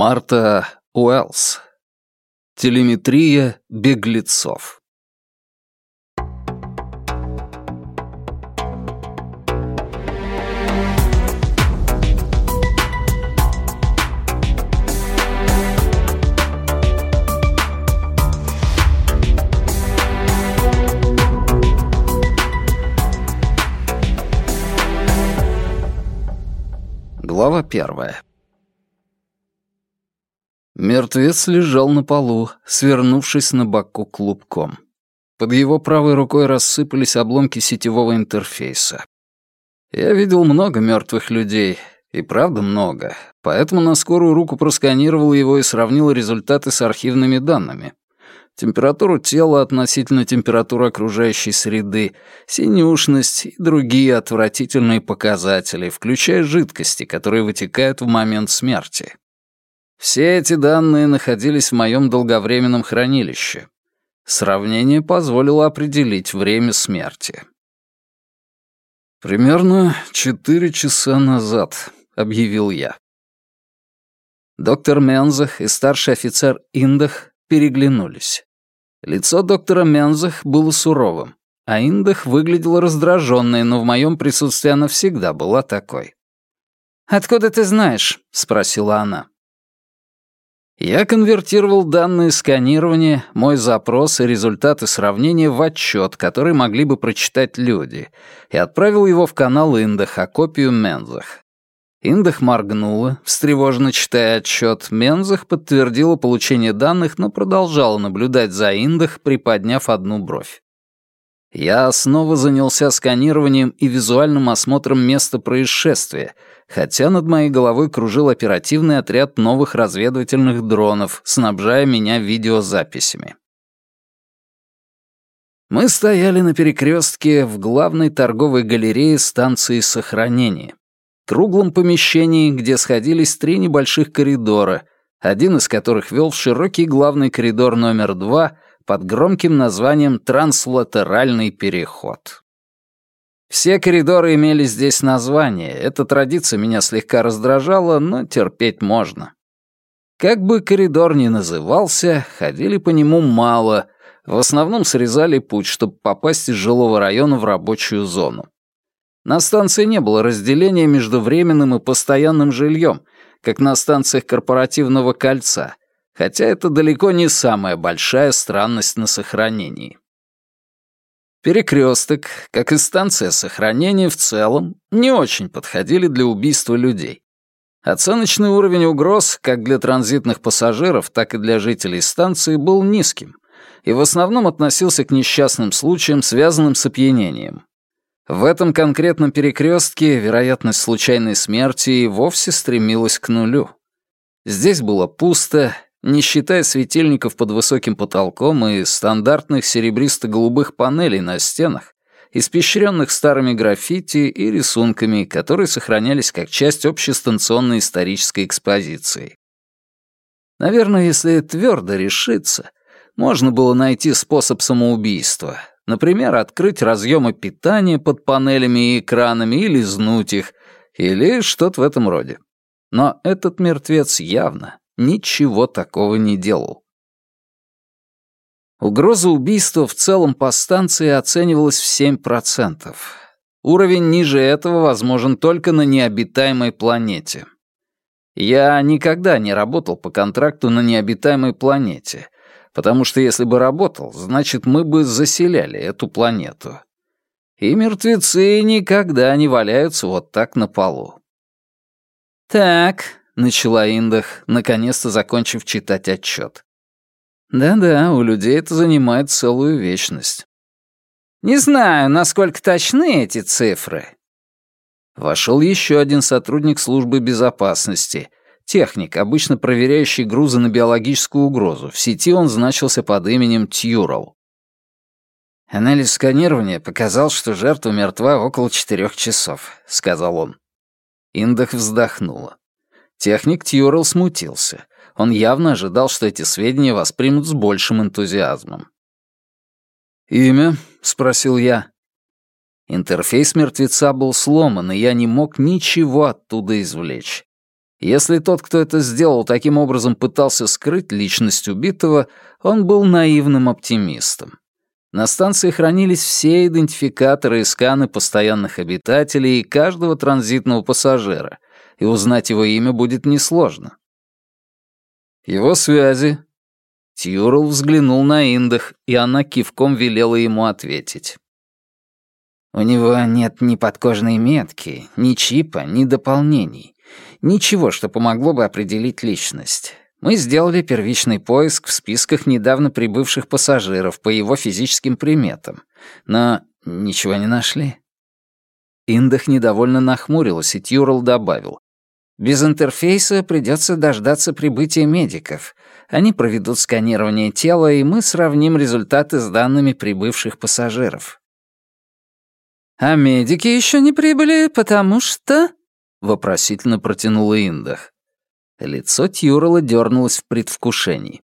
Марта Уэллс. Телеметрия беглецов. Глава первая. Мертвец лежал на полу, свернувшись на боку клубком. Под его правой рукой рассыпались обломки сетевого интерфейса. Я видел много мертвых людей, и правда много, поэтому на скорую руку просканировал его и сравнил результаты с архивными данными. Температуру тела относительно температуры окружающей среды, синюшность и другие отвратительные показатели, включая жидкости, которые вытекают в момент смерти. Все эти данные находились в моем долговременном хранилище. Сравнение позволило определить время смерти. «Примерно четыре часа назад», — объявил я. Доктор Мензах и старший офицер Индах переглянулись. Лицо доктора Мензах было суровым, а Индах выглядела раздраженной, но в моем присутствии она всегда была такой. «Откуда ты знаешь?» — спросила она. Я конвертировал данные сканирования, мой запрос и результаты сравнения в отчет, который могли бы прочитать люди, и отправил его в канал Индах, а копию Мензах. Индах моргнула, встревоженно читая отчет. Мензах подтвердила получение данных, но продолжала наблюдать за Индах, приподняв одну бровь. Я снова занялся сканированием и визуальным осмотром места происшествия, хотя над моей головой кружил оперативный отряд новых разведывательных дронов, снабжая меня видеозаписями. Мы стояли на перекрестке в главной торговой галерее станции сохранения круглом помещении, где сходились три небольших коридора, один из которых вел в широкий главный коридор номер два под громким названием «Транслатеральный переход». Все коридоры имели здесь название, эта традиция меня слегка раздражала, но терпеть можно. Как бы коридор ни назывался, ходили по нему мало, в основном срезали путь, чтобы попасть из жилого района в рабочую зону. На станции не было разделения между временным и постоянным жильем, как на станциях корпоративного кольца, хотя это далеко не самая большая странность на сохранении. Перекресток, как и станция сохранения в целом, не очень подходили для убийства людей. Оценочный уровень угроз как для транзитных пассажиров, так и для жителей станции был низким и в основном относился к несчастным случаям, связанным с опьянением. В этом конкретном перекрестке вероятность случайной смерти и вовсе стремилась к нулю. Здесь было пусто, не считая светильников под высоким потолком и стандартных серебристо-голубых панелей на стенах, испещренных старыми граффити и рисунками, которые сохранялись как часть общестанционной исторической экспозиции. Наверное, если твердо решиться, можно было найти способ самоубийства, Например, открыть разъемы питания под панелями и экранами и лизнуть их, или что-то в этом роде. Но этот мертвец явно ничего такого не делал. Угроза убийства в целом по станции оценивалась в 7%. Уровень ниже этого возможен только на необитаемой планете. Я никогда не работал по контракту на необитаемой планете, потому что если бы работал, значит, мы бы заселяли эту планету. И мертвецы никогда не валяются вот так на полу. «Так», — начала Индах, наконец-то закончив читать отчет. «Да-да, у людей это занимает целую вечность». «Не знаю, насколько точны эти цифры». Вошел еще один сотрудник службы безопасности, Техник, обычно проверяющий грузы на биологическую угрозу. В сети он значился под именем Тьюрал. «Анализ сканирования показал, что жертва мертва около четырех часов», — сказал он. Индах вздохнула. Техник Тьюрал смутился. Он явно ожидал, что эти сведения воспримут с большим энтузиазмом. «Имя?» — спросил я. Интерфейс мертвеца был сломан, и я не мог ничего оттуда извлечь. Если тот, кто это сделал, таким образом пытался скрыть личность убитого, он был наивным оптимистом. На станции хранились все идентификаторы и сканы постоянных обитателей и каждого транзитного пассажира, и узнать его имя будет несложно. Его связи. Тьюрл взглянул на Индах, и она кивком велела ему ответить. У него нет ни подкожной метки, ни чипа, ни дополнений. Ничего, что помогло бы определить личность. Мы сделали первичный поиск в списках недавно прибывших пассажиров по его физическим приметам, но ничего не нашли. Индах недовольно нахмурилась, и Тьюрл добавил. «Без интерфейса придется дождаться прибытия медиков. Они проведут сканирование тела, и мы сравним результаты с данными прибывших пассажиров». «А медики еще не прибыли, потому что...» — вопросительно протянула Индах. Лицо Тьюрала дернулось в предвкушении.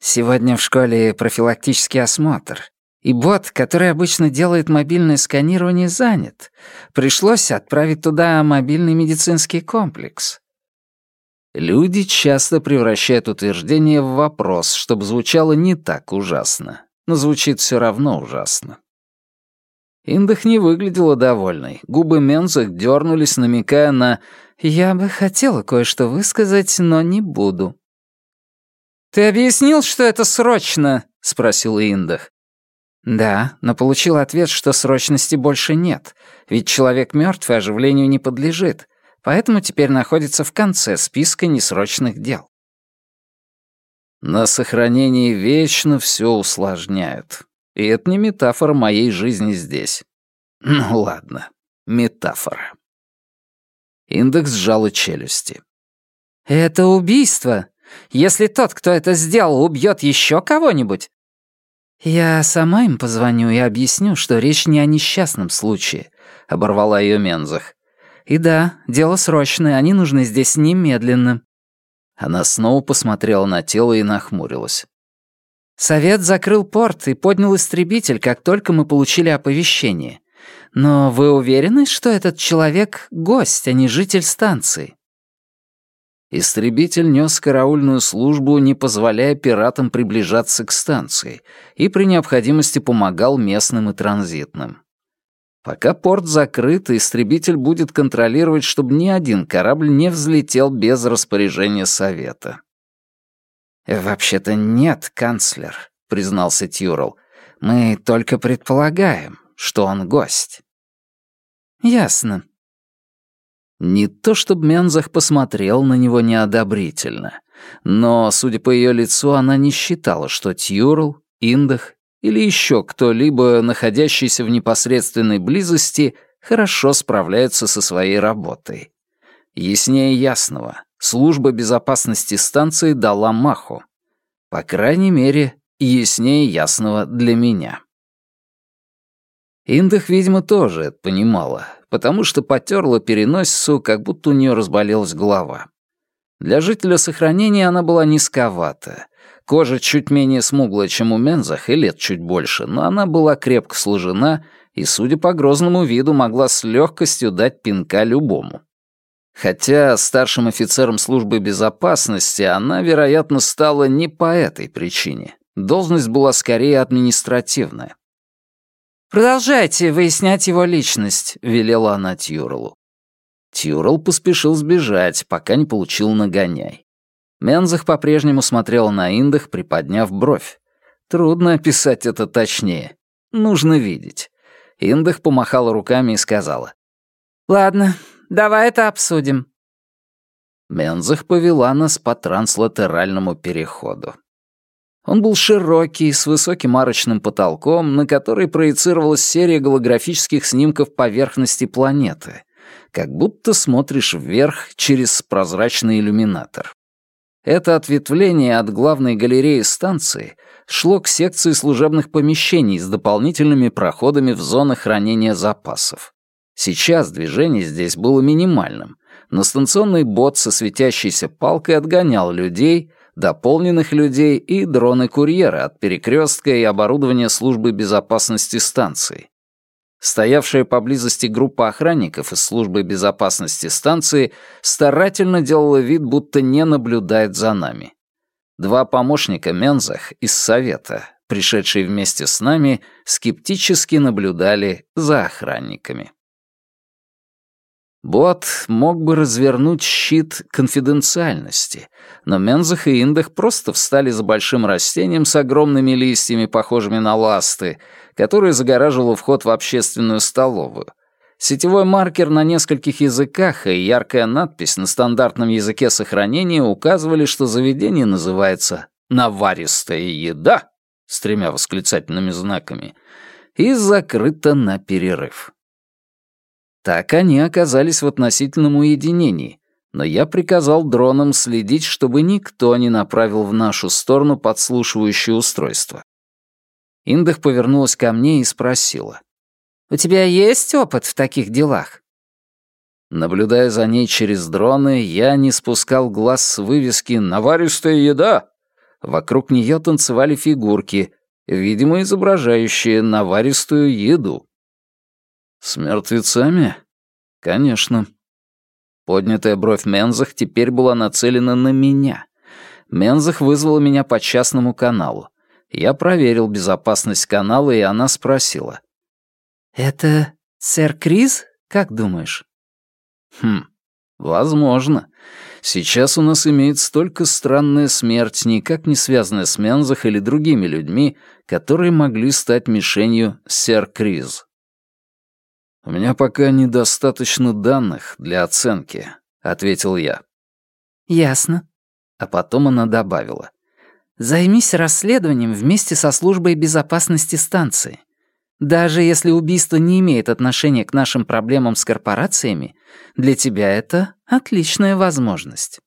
«Сегодня в школе профилактический осмотр, и бот, который обычно делает мобильное сканирование, занят. Пришлось отправить туда мобильный медицинский комплекс». Люди часто превращают утверждение в вопрос, чтобы звучало не так ужасно, но звучит все равно ужасно. Индах не выглядела довольной. Губы Мензах дернулись, намекая на «Я бы хотела кое-что высказать, но не буду». «Ты объяснил, что это срочно?» — спросил Индах. «Да, но получил ответ, что срочности больше нет, ведь человек мертв и оживлению не подлежит, поэтому теперь находится в конце списка несрочных дел». На сохранении вечно все усложняют. И это не метафора моей жизни здесь. Ну ладно, метафора. Индекс сжала челюсти. «Это убийство. Если тот, кто это сделал, убьет еще кого-нибудь...» «Я сама им позвоню и объясню, что речь не о несчастном случае», — оборвала ее Мензах. «И да, дело срочное, они нужны здесь немедленно». Она снова посмотрела на тело и нахмурилась. Совет закрыл порт и поднял истребитель, как только мы получили оповещение. Но вы уверены, что этот человек — гость, а не житель станции?» Истребитель нес караульную службу, не позволяя пиратам приближаться к станции, и при необходимости помогал местным и транзитным. Пока порт закрыт, истребитель будет контролировать, чтобы ни один корабль не взлетел без распоряжения Совета. «Вообще-то нет, канцлер», — признался Тюрл. «Мы только предполагаем, что он гость». «Ясно». Не то чтобы Мензах посмотрел на него неодобрительно, но, судя по ее лицу, она не считала, что Тьюрл, Индах или еще кто-либо, находящийся в непосредственной близости, хорошо справляются со своей работой. Яснее ясного, служба безопасности станции дала маху. По крайней мере, яснее ясного для меня. Индах, видимо, тоже это понимала, потому что потерла переносицу, как будто у нее разболелась голова. Для жителя сохранения она была низковата. Кожа чуть менее смуглая, чем у Мензах, и лет чуть больше, но она была крепко сложена и, судя по грозному виду, могла с легкостью дать пинка любому. Хотя старшим офицером службы безопасности она, вероятно, стала не по этой причине. Должность была скорее административная. «Продолжайте выяснять его личность», — велела она Тьюрелу. Тьюрл поспешил сбежать, пока не получил нагоняй. Мензах по-прежнему смотрел на Индах, приподняв бровь. Трудно описать это точнее. Нужно видеть. Индах помахала руками и сказала. «Ладно, Давай это обсудим». Мензах повела нас по транслатеральному переходу. Он был широкий, с высоким арочным потолком, на который проецировалась серия голографических снимков поверхности планеты, как будто смотришь вверх через прозрачный иллюминатор. Это ответвление от главной галереи станции шло к секции служебных помещений с дополнительными проходами в зоны хранения запасов. Сейчас движение здесь было минимальным, но станционный бот со светящейся палкой отгонял людей, дополненных людей и дроны-курьера от перекрестка и оборудования службы безопасности станции. Стоявшая поблизости группа охранников из службы безопасности станции старательно делала вид, будто не наблюдает за нами. Два помощника Мензах из Совета, пришедшие вместе с нами, скептически наблюдали за охранниками. Бот мог бы развернуть щит конфиденциальности, но Мензах и Индах просто встали за большим растением с огромными листьями, похожими на ласты, которое загораживало вход в общественную столовую. Сетевой маркер на нескольких языках и яркая надпись на стандартном языке сохранения указывали, что заведение называется «Наваристая еда» с тремя восклицательными знаками и закрыто на перерыв. Так они оказались в относительном уединении, но я приказал дронам следить, чтобы никто не направил в нашу сторону подслушивающее устройство. Индах повернулась ко мне и спросила. «У тебя есть опыт в таких делах?» Наблюдая за ней через дроны, я не спускал глаз с вывески «Наваристая еда». Вокруг нее танцевали фигурки, видимо, изображающие наваристую еду. «С мертвецами?» «Конечно». Поднятая бровь Мензах теперь была нацелена на меня. Мензах вызвала меня по частному каналу. Я проверил безопасность канала, и она спросила. «Это сэр Крис, как думаешь?» «Хм, возможно. Сейчас у нас имеется только странная смерть, никак не связанная с Мензах или другими людьми, которые могли стать мишенью сэр Криз. «У меня пока недостаточно данных для оценки», — ответил я. «Ясно». А потом она добавила. «Займись расследованием вместе со службой безопасности станции. Даже если убийство не имеет отношения к нашим проблемам с корпорациями, для тебя это отличная возможность».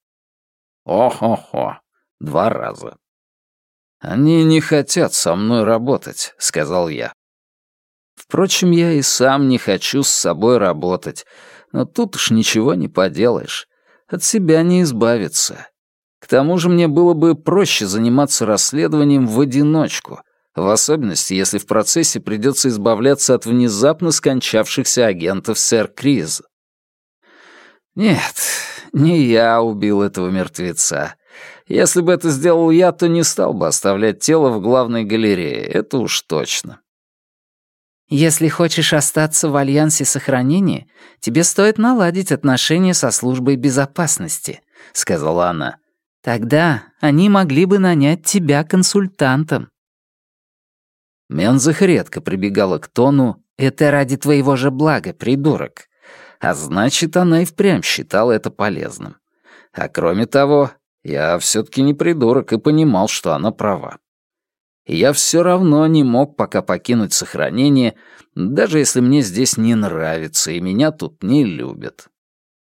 «О-хо-хо, два раза». «Они не хотят со мной работать», — сказал я. Впрочем, я и сам не хочу с собой работать, но тут уж ничего не поделаешь. От себя не избавиться. К тому же мне было бы проще заниматься расследованием в одиночку, в особенности, если в процессе придется избавляться от внезапно скончавшихся агентов сэр Криз. Нет, не я убил этого мертвеца. Если бы это сделал я, то не стал бы оставлять тело в главной галерее, это уж точно. Если хочешь остаться в Альянсе сохранения, тебе стоит наладить отношения со службой безопасности», — сказала она. «Тогда они могли бы нанять тебя консультантом». Мензах редко прибегала к тону «это ради твоего же блага, придурок». А значит, она и впрямь считала это полезным. А кроме того, я все-таки не придурок и понимал, что она права я все равно не мог пока покинуть сохранение, даже если мне здесь не нравится и меня тут не любят.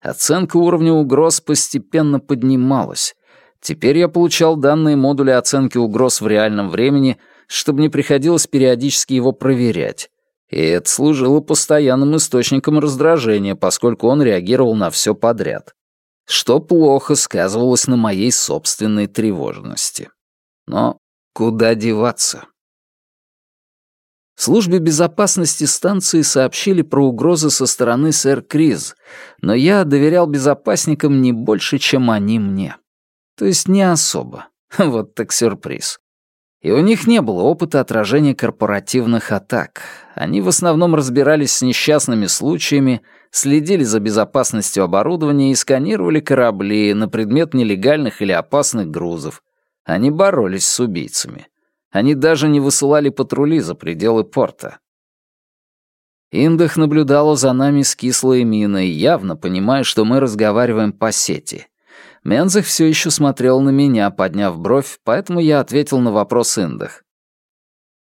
Оценка уровня угроз постепенно поднималась. Теперь я получал данные модуля оценки угроз в реальном времени, чтобы не приходилось периодически его проверять. И это служило постоянным источником раздражения, поскольку он реагировал на все подряд. Что плохо сказывалось на моей собственной тревожности. Но Куда деваться? Службе безопасности станции сообщили про угрозы со стороны сэр Криз, но я доверял безопасникам не больше, чем они мне. То есть не особо. Вот так сюрприз. И у них не было опыта отражения корпоративных атак. Они в основном разбирались с несчастными случаями, следили за безопасностью оборудования и сканировали корабли на предмет нелегальных или опасных грузов, они боролись с убийцами. Они даже не высылали патрули за пределы порта. Индах наблюдала за нами с кислой миной, явно понимая, что мы разговариваем по сети. Мензах все еще смотрел на меня, подняв бровь, поэтому я ответил на вопрос Индах.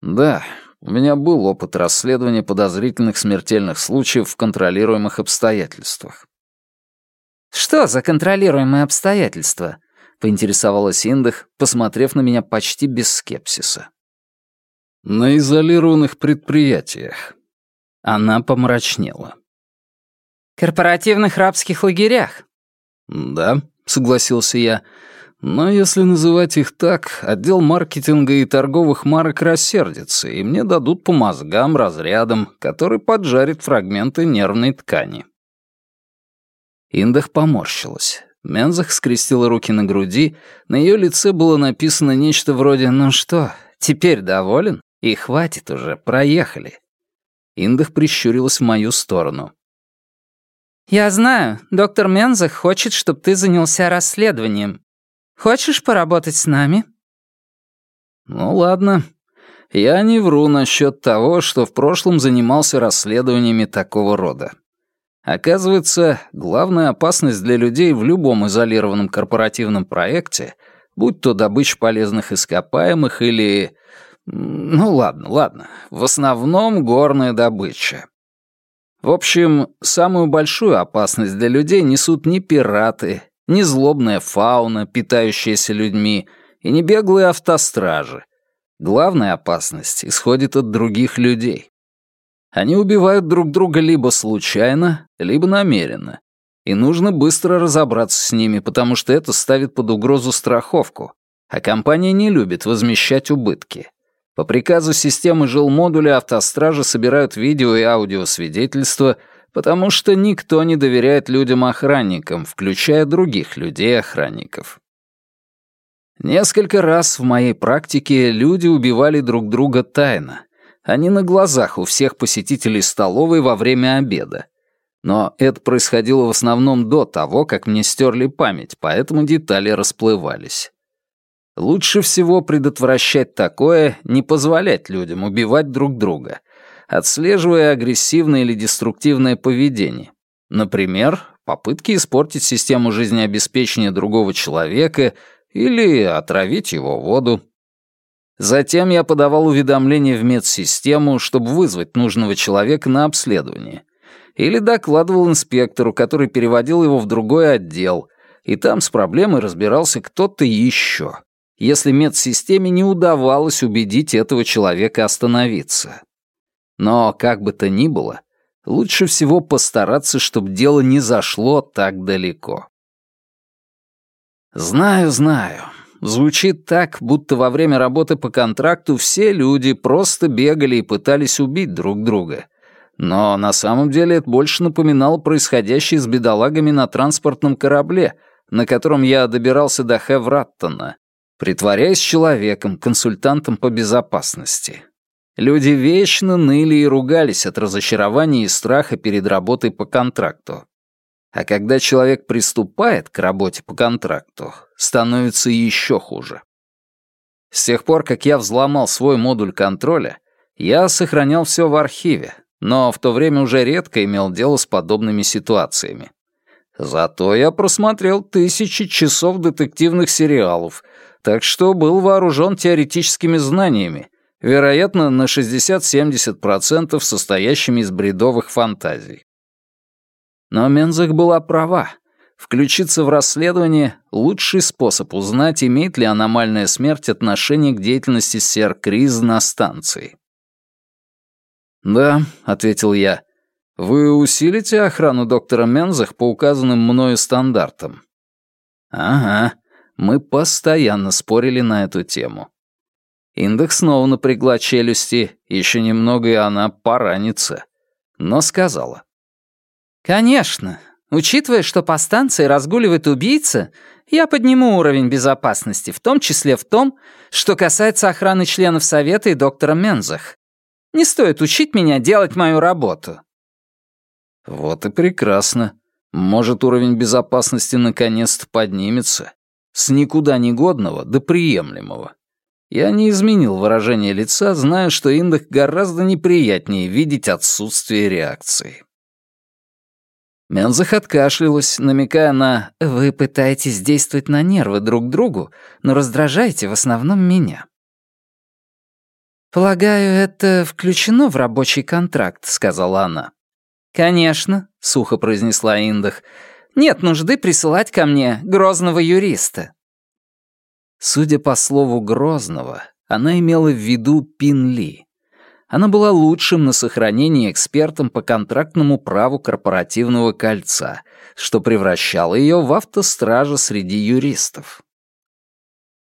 «Да, у меня был опыт расследования подозрительных смертельных случаев в контролируемых обстоятельствах». «Что за контролируемые обстоятельства?» Поинтересовалась Индах, посмотрев на меня почти без скепсиса. «На изолированных предприятиях». Она помрачнела. «Корпоративных рабских лагерях?» «Да», — согласился я. Но если называть их так, отдел маркетинга и торговых марок рассердится, и мне дадут по мозгам разрядом, который поджарит фрагменты нервной ткани. Индах поморщилась. Мензах скрестила руки на груди, на ее лице было написано нечто вроде «Ну что, теперь доволен? И хватит уже, проехали». Индах прищурилась в мою сторону. «Я знаю, доктор Мензах хочет, чтобы ты занялся расследованием. Хочешь поработать с нами?» «Ну ладно. Я не вру насчет того, что в прошлом занимался расследованиями такого рода. Оказывается, главная опасность для людей в любом изолированном корпоративном проекте, будь то добыча полезных ископаемых или... Ну ладно, ладно. В основном горная добыча. В общем, самую большую опасность для людей несут не пираты, ни злобная фауна, питающаяся людьми, и не беглые автостражи. Главная опасность исходит от других людей. Они убивают друг друга либо случайно, либо намеренно. И нужно быстро разобраться с ними, потому что это ставит под угрозу страховку, а компания не любит возмещать убытки. По приказу системы жилмодуля автостражи собирают видео и аудиосвидетельства — потому что никто не доверяет людям-охранникам, включая других людей-охранников. Несколько раз в моей практике люди убивали друг друга тайно. Они на глазах у всех посетителей столовой во время обеда. Но это происходило в основном до того, как мне стерли память, поэтому детали расплывались. Лучше всего предотвращать такое, не позволять людям убивать друг друга — отслеживая агрессивное или деструктивное поведение. Например, попытки испортить систему жизнеобеспечения другого человека или отравить его воду. Затем я подавал уведомление в медсистему, чтобы вызвать нужного человека на обследование. Или докладывал инспектору, который переводил его в другой отдел, и там с проблемой разбирался кто-то еще, если медсистеме не удавалось убедить этого человека остановиться. Но, как бы то ни было, лучше всего постараться, чтобы дело не зашло так далеко. Знаю, знаю. Звучит так, будто во время работы по контракту все люди просто бегали и пытались убить друг друга. Но на самом деле это больше напоминало происходящее с бедолагами на транспортном корабле, на котором я добирался до Хевраттона, притворяясь человеком, консультантом по безопасности. Люди вечно ныли и ругались от разочарования и страха перед работой по контракту. А когда человек приступает к работе по контракту, становится еще хуже. С тех пор, как я взломал свой модуль контроля, я сохранял все в архиве, но в то время уже редко имел дело с подобными ситуациями. Зато я просмотрел тысячи часов детективных сериалов, так что был вооружен теоретическими знаниями, вероятно, на 60-70% состоящими из бредовых фантазий. Но Мензах была права. Включиться в расследование — лучший способ узнать, имеет ли аномальная смерть отношение к деятельности сэр Криз на станции. «Да», — ответил я, — «вы усилите охрану доктора Мензах по указанным мною стандартам?» «Ага, мы постоянно спорили на эту тему. Индекс снова напрягла челюсти, еще немного и она поранится. Но сказала. «Конечно. Учитывая, что по станции разгуливает убийца, я подниму уровень безопасности, в том числе в том, что касается охраны членов Совета и доктора Мензах. Не стоит учить меня делать мою работу». «Вот и прекрасно. Может, уровень безопасности наконец-то поднимется. С никуда не годного до приемлемого». Я не изменил выражение лица, зная, что Индах гораздо неприятнее видеть отсутствие реакции. Мензах откашлялась, намекая на «Вы пытаетесь действовать на нервы друг другу, но раздражаете в основном меня». «Полагаю, это включено в рабочий контракт», — сказала она. «Конечно», — сухо произнесла Индах. «Нет нужды присылать ко мне грозного юриста». Судя по слову «грозного», она имела в виду Пин Ли. Она была лучшим на сохранение экспертом по контрактному праву корпоративного кольца, что превращало ее в автостража среди юристов.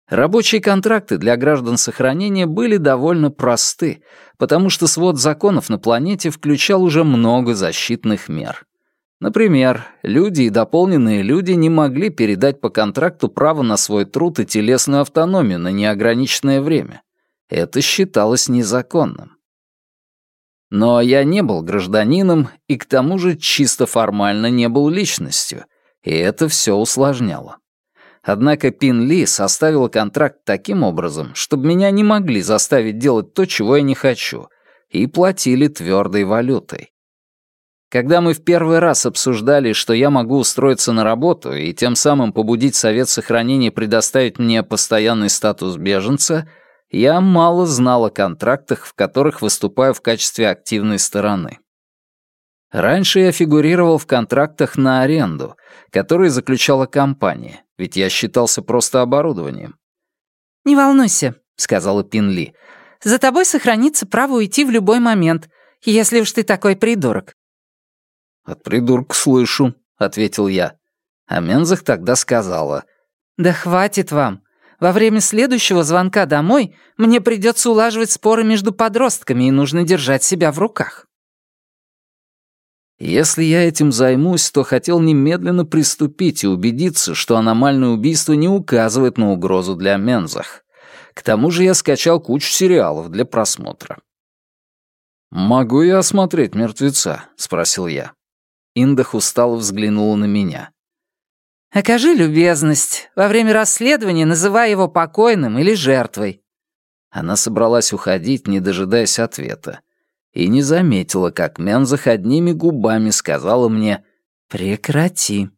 Рабочие контракты для граждан сохранения были довольно просты, потому что свод законов на планете включал уже много защитных мер. Например, люди и дополненные люди не могли передать по контракту право на свой труд и телесную автономию на неограниченное время. Это считалось незаконным. Но я не был гражданином и к тому же чисто формально не был личностью, и это все усложняло. Однако Пин Ли составила контракт таким образом, чтобы меня не могли заставить делать то, чего я не хочу, и платили твердой валютой. Когда мы в первый раз обсуждали, что я могу устроиться на работу и тем самым побудить Совет Сохранения предоставить мне постоянный статус беженца, я мало знал о контрактах, в которых выступаю в качестве активной стороны. Раньше я фигурировал в контрактах на аренду, которые заключала компания, ведь я считался просто оборудованием. «Не волнуйся», — сказала Пинли. «За тобой сохранится право уйти в любой момент, если уж ты такой придурок». «От придурка слышу», — ответил я. А Мензах тогда сказала. «Да хватит вам. Во время следующего звонка домой мне придется улаживать споры между подростками, и нужно держать себя в руках». Если я этим займусь, то хотел немедленно приступить и убедиться, что аномальное убийство не указывает на угрозу для Мензах. К тому же я скачал кучу сериалов для просмотра. «Могу я осмотреть мертвеца?» — спросил я. Индах устало взглянула на меня. «Окажи любезность. Во время расследования называй его покойным или жертвой». Она собралась уходить, не дожидаясь ответа. И не заметила, как Мензах одними губами сказала мне «Прекрати».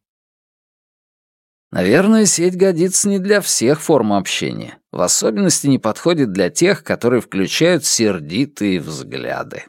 Наверное, сеть годится не для всех форм общения. В особенности не подходит для тех, которые включают сердитые взгляды.